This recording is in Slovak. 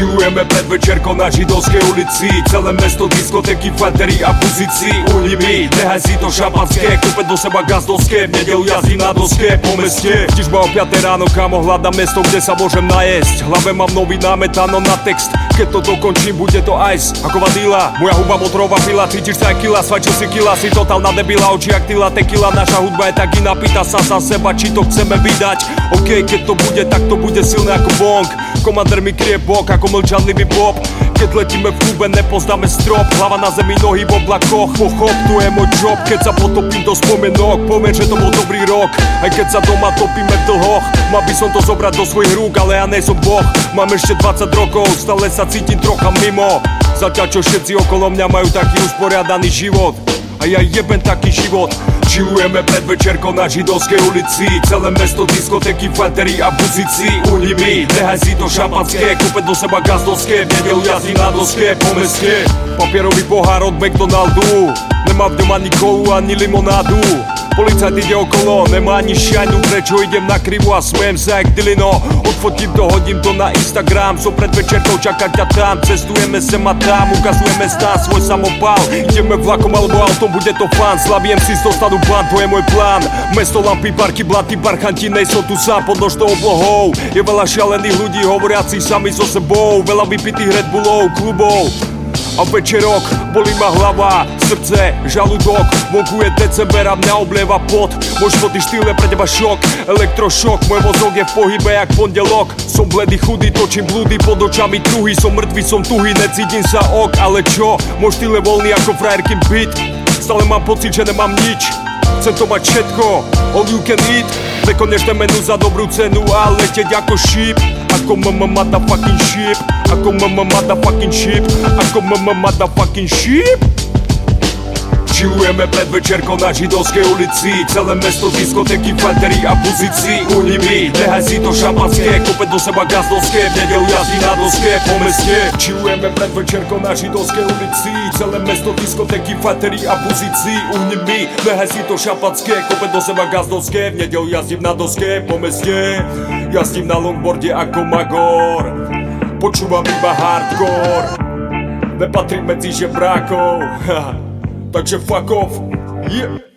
Chillujeme pred večerkou na židovskej ulici. Celé mesto, diskotéky, fantery a buzici. Uhni mi, nehaj si to šampanské Kúpe do seba gazdovské, v nedelu jazdí na doske Po meste, tiež ma o 5 ráno Kámo hľadám mesto, kde sa môžem najesť. Hlave mám nový námet, áno na text. Keď to dokončím, bude to ice Ako vadila, moja huba motorová pila Cítiš sa kila, svačil si kila Si totálna debila, oči jak tyla, tequila. Naša hudba je tak iná, pýta sa za seba Či to chceme vydať. OK, keď to bude, tak to bude silné ako bong. Komander mi krie bok ako mlčanlivý bob. Keď letíme v klube, nepoznáme strop. Hlava na zemi, nohy v oblakoch. Pochop, tu je môj job. Keď sa potopím do spomenok Poviem, že to bol dobrý rok. Aj keď sa doma topíme v dlhoch Mal by som to zobrať do svojich rúk Ale ja nie boh. Mám ešte 20 rokov Stále sa cítim trocha mimo. Zatiaľ čo všetci okolo mňa majú taký usporiadaný život A ja jebem taký život. Chillujeme pred večerkou na židovskej ulici. Celé mesto, diskotéky, fantery a buzici. Uhni mi, nehaj si to šampanské Kúpe do seba gazdovské, v jazdí na doske Po meste, papierový pohár od McDonaldu. Nemá v ňom ani kolu, ani limonádu Policajt ide okolo, nemá ani šajnu Prečo idem na krivu a smejem sa jak Dilino. Odfotím to, hodím to na Instagram Som pred večerkou, čakať ťa tam. Cestujeme sem a tam, ukazujeme stá svoj samopal. Ideme vlakom alebo autom, bude to fan Slaviem si dostanú plán, to je môj plán. Mesto, lampy, parky, blaty, barchanti Nejsou tu sám pod nožnou oblohou. Je veľa šialených ľudí, hovoriacich sami so sebou. Veľa vypitých Red Bullov, klubov a večerok bolí ma hlava, srdce, žalúdok. Vonku je december a mňa oblieva pot. Môj životný štýl je pre teba šok, elektrošok Môj mozog je v pohybe jak pondelok. Som bledý, chudý, točím blúdy pod očami truhy Som mŕtvý, som tuhý, necítim sa ok. Ale čo, môj štýl je voľný ako frajerkin byt Stále mám pocit, že nemám nič. Chcem to mať všetko, all you can eat. Nekonečné menu za dobrú cenu a leteť ako šíp I come my motherfucking ship. I come my motherfucking ship. I come my motherfucking ship. Chillujeme pred večerkou na židovskej ulici. Celé mesto, diskotéky, fantery a buzici. Uhni mi, nehaj si to šampanské Kope do seba gazdovské, v nedelu jazdí na doske Po meste. Chillujeme pred večerkou na židovskej ulici. Celé mesto, diskotéky, fantery a buzici. Uhni mi, nehaj si to šampanské Kope do seba gazdovské, v nedelu jazdím na doske Po meste. Jazdím na longboarde ako magor. Počúvam iba hardcore. Nepatrím medzi žebrákov Takže fuck off yeah.